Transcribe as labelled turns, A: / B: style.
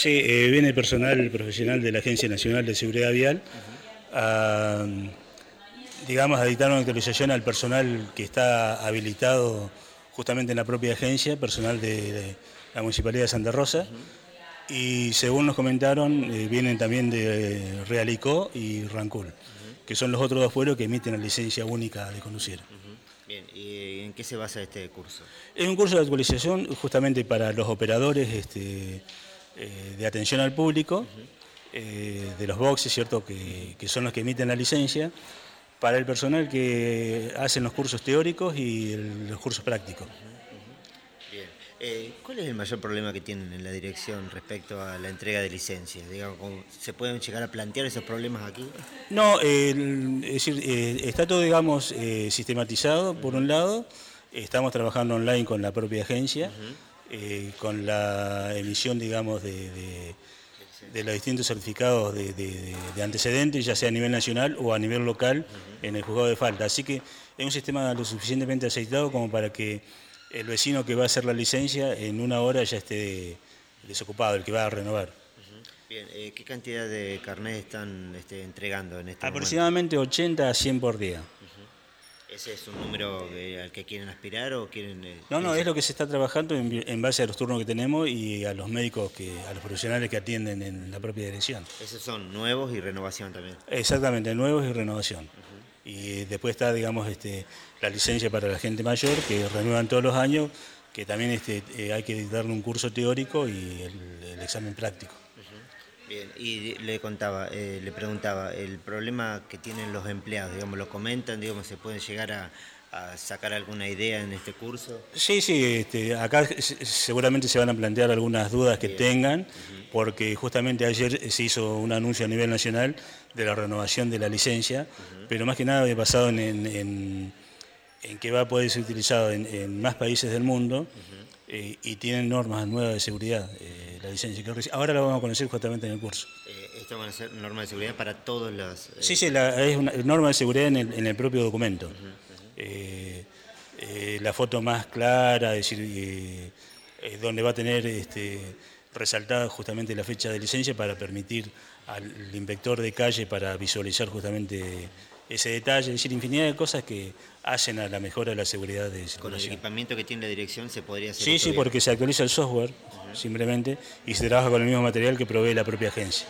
A: Sí, eh, viene personal profesional de la Agencia Nacional de Seguridad Vial a, digamos, a dictar una actualización al personal que está habilitado justamente en la propia agencia, personal de, la Municipalidad de Santa Rosa. Y según nos comentaron, eh, vienen también de Realicó y Rancul, que son los otros dos pueblos que emiten la licencia única de conducir.
B: Bien, ¿y en qué se basa este curso?
A: Es un curso de actualización justamente para los operadores este, eh, de atención al público, eh, de los boxes, ¿cierto? Que, son los que emiten la licencia, para el personal que hacen los cursos teóricos y los cursos prácticos.
B: Eh, ¿Cuál es el mayor problema que tienen en la dirección respecto a la entrega de licencias? ¿Se pueden llegar a plantear esos problemas aquí?
A: No, es decir, está todo, digamos, sistematizado por un lado, estamos trabajando online con la propia agencia. Eh, con la emisión, digamos, de, los distintos certificados de, antecedentes, ya sea a nivel nacional o a nivel local, en el juzgado de falta. Así que es un sistema lo suficientemente aceitado como para que el vecino que va a hacer la licencia en una hora ya esté desocupado, el que va a renovar.
B: Bien, eh, ¿qué cantidad de carnet están este, entregando en este
A: Aproximadamente 80 a 100 por día.
B: ¿Ese es un número al que quieren aspirar o quieren...? Eh,
A: no, no, es lo que se está trabajando en, base a los turnos que tenemos y a los médicos, que, a los profesionales que atienden en la propia dirección.
B: Esos son nuevos y renovación también.
A: Exactamente, nuevos y renovación. Y después está, digamos, este, la licencia para la gente mayor, que renuevan todos los años, que también este, eh, hay que darle un curso teórico y el examen práctico.
B: Bien, y le contaba, eh, le preguntaba, el problema que tienen los empleados, digamos, lo comentan, digamos, se pueden llegar a, sacar alguna idea en este curso.
A: Sí, sí, este, acá seguramente se van a plantear algunas dudas que tengan, porque justamente ayer se hizo un anuncio a nivel nacional de la renovación de la licencia, pero más que nada basado en, en, que va a poder ser utilizado en, más países del mundo. Eh, y tienen normas nuevas de seguridad, eh, la licencia. Ahora la vamos a conocer justamente en el curso.
B: Eh, ¿Esto van a ser normas de seguridad para todos los...?
A: sí, sí, es una norma de seguridad en el, propio documento. la foto más clara, es decir, donde va a tener este, resaltada justamente la fecha de licencia para permitir al inspector de calle para visualizar justamente ese detalle, es decir, infinidad de cosas que hacen a la mejora de la seguridad de
B: Con el equipamiento que tiene la dirección se podría hacer.
A: Sí, sí, porque se actualiza el software simplemente y se trabaja con el mismo material que provee la propia agencia.